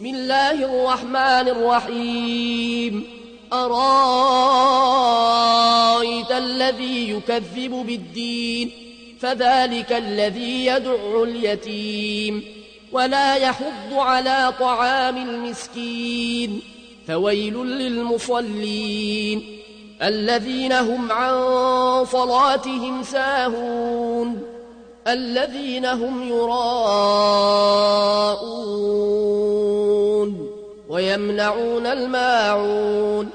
بسم الله الرحمن الرحيم. أرأيت الذي يكذب بالدين؟ فذلك الذي يدع اليتيم. ولا يحض على طعام المسكين. فويل للمصلين. الذين هم عن صلاتهم ساهون. الذين هم يراءون. ويمنعون الماعون